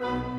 Bye.